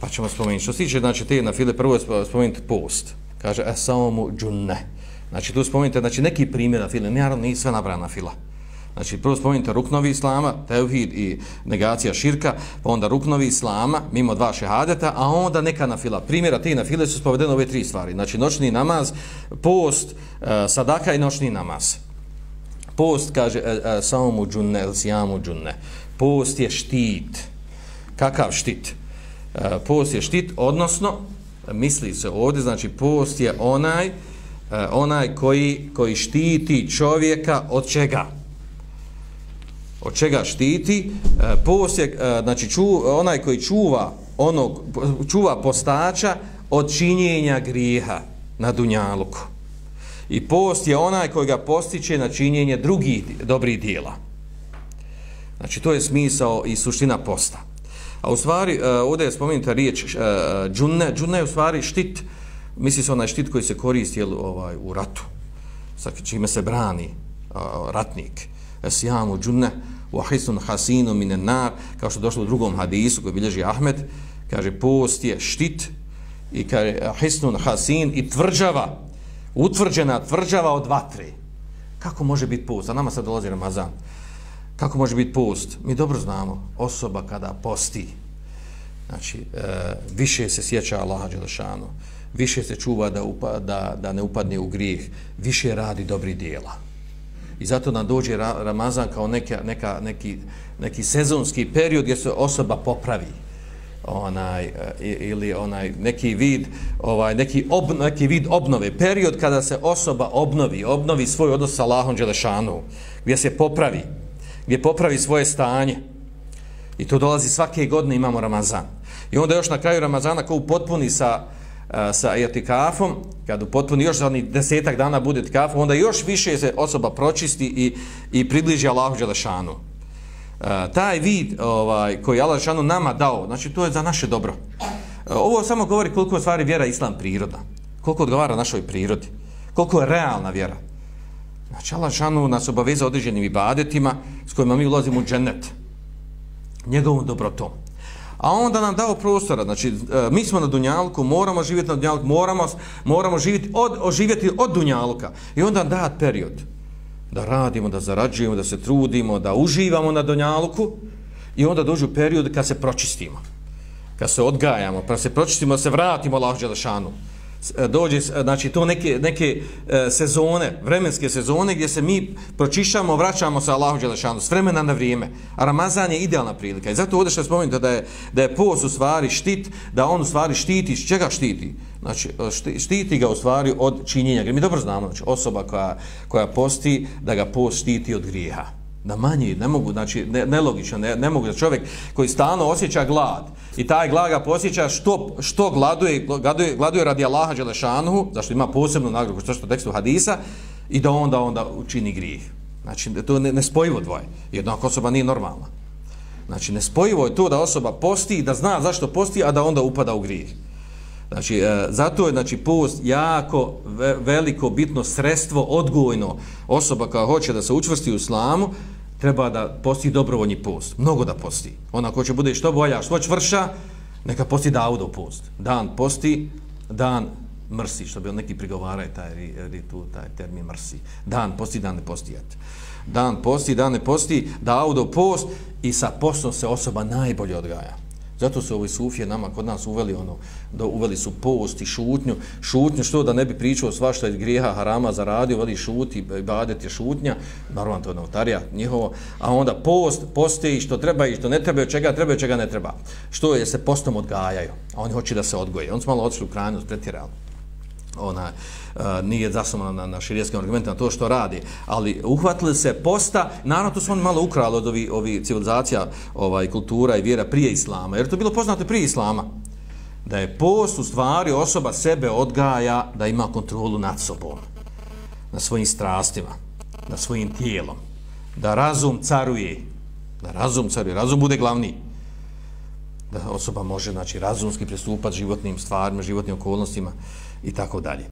Pa ćemo spomenuti. Što se tiče, znači, te na file, prvo je spomenuti post. Kaže, e, samo mu džunne. Znači, tu spomenite, znači, neki primjer na file. Naravno, nije sve nabrana fila. Znači, prvo spomenite ruknovi islama, teuhid i negacija širka, pa onda ruknovi islama, mimo dva šehadeta, a onda neka na fila. Primjera te na file su spovedene ove tri stvari. Znači, noćni namaz, post, e, sadaka i noćni namaz. Post, kaže, e, e, samo mu džunne, el sijamu džunne. Post je štit. Kakav štit? E, post je štit, odnosno, misli se ovdje, znači, post je onaj, e, onaj koji, koji štiti čovjeka od čega? od čega štiti e, Post je, znači ču, onaj koji čuva onog, čuva postača od činjenja grijeha na dunjaluku. I post je onaj koji ga postiče na činjenje drugih dobrih dijela. Znači to je smisao i suština posta. A u stvari, e, ovdje je spomenuta riječ e, džunne. Džunne je u stvari štit, misli se onaj štit koji se koristi jel, ovaj, u ratu, sa čime se brani e, ratnik. Esijamu džunne, wa hisun hasinu minen nar, kao što došlo u drugom hadisu koji bilježi Ahmed, kaže post je štit i kaže hisun hasin i tvrđava, utvrđena tvrđava od vatre. Kako može biti post? A nama sad dolazi Ramazan. Kako može biti post? Mi dobro znamo, osoba kada posti, znači, e, više se sjeća Allaha Đelešanu, više se čuva da, upa, da, da ne upadne u grijeh, više radi dobri dijela. I zato nam dođe Ramazan kao neka, neka, neki, neki sezonski period gdje se osoba popravi onaj e, ili onaj neki vid ovaj neki ob, neki vid obnove period kada se osoba obnovi obnovi svoj odnos sa Allahom dželešanu gdje se popravi gdje popravi svoje stanje i to dolazi svake godine imamo Ramazan i onda još na kraju Ramazana ko upotpuni sa sa etikafom, kad u još za desetak dana bude etikaf, onda još više se osoba pročisti i, i približi Allahu Đelešanu. E, taj vid ovaj, koji je Allah Đelešanu nama dao, znači to je za naše dobro. Ovo samo govori koliko je stvari vjera islam priroda. Koliko odgovara našoj prirodi. Koliko je realna vjera. Znači Allah Đelešanu nas obaveza određenim ibadetima kojima mi ulazimo u džennet. Njegovom dobrotom a onda nam dao prostora, znači e, mi smo na Dunjalku, moramo živjeti na Dunjalku, moramo, moramo živjeti od, živjeti od Dunjalka i onda da period da radimo, da zarađujemo, da se trudimo, da uživamo na Dunjalku i onda dođu period kad se pročistimo, kad se odgajamo, pa se pročistimo, da se vratimo Allah Đelešanu. E, dođe, e, znači to neke, neke e, sezone, vremenske sezone gdje se mi pročišćamo, vraćamo sa Allahu Đelešanu s vremena na vrijeme. A Ramazan je idealna prilika. I zato ovdje što spomenuti da je, da je post u stvari štit, da on u stvari štiti, s čega štiti? Znači, štiti ga u stvari od činjenja. Mi dobro znamo, znači, osoba koja, koja posti, da ga post štiti od grijeha. Da manje ne mogu, znači, ne, nelogično, ne, ne mogu da čovjek koji stalno osjeća glad, i taj glad ga posjeća što, što gladuje, gladuje, gladuje radi Allaha Đelešanuhu, zašto ima posebnu nagradu, što što tekstu hadisa, i da onda onda učini grijeh. Znači, to ne, ne spojivo dvoje. Jedna osoba nije normalna. Znači, ne spojivo je to da osoba posti i da zna zašto posti, a da onda upada u grijeh. Znači, e, zato je znači, post jako veliko, bitno sredstvo, odgojno osoba koja hoće da se učvrsti u islamu, treba da posti dobrovoljni post. Mnogo da posti. Ona ko će bude što bolja, što čvrša, neka posti Daudov post. Dan posti, dan mrsi, što bi on neki prigovaraju taj, ritu, taj termin mrsi. Dan posti, dan ne postijat. Dan posti, dan ne posti, Daudov post i sa postom se osoba najbolje odgaja. Zato su ovi sufije nama kod nas uveli ono, da uveli su post i šutnju. Šutnju što da ne bi pričao svašta iz grijeha harama zaradio, veli šuti, badet je šutnja, normalno to je notarija njihovo, a onda post, poste i što treba i što ne treba, čega treba i čega ne treba. Što je se postom odgajaju, a oni hoće da se odgoje. On su malo odšli u krajnost, pretjerali ona e, nije zasnovana na, na širijskim argumentima to što radi, ali uhvatili se posta, naravno to su oni malo ukrali od ovi, ovi civilizacija, ovaj, kultura i vjera prije islama, jer to bilo poznato prije islama, da je post u stvari osoba sebe odgaja da ima kontrolu nad sobom, na svojim strastima, na svojim tijelom, da razum caruje, da razum caruje, razum bude glavni, da osoba može znači razumski pristupati životnim stvarima, životnim okolnostima i tako dalje.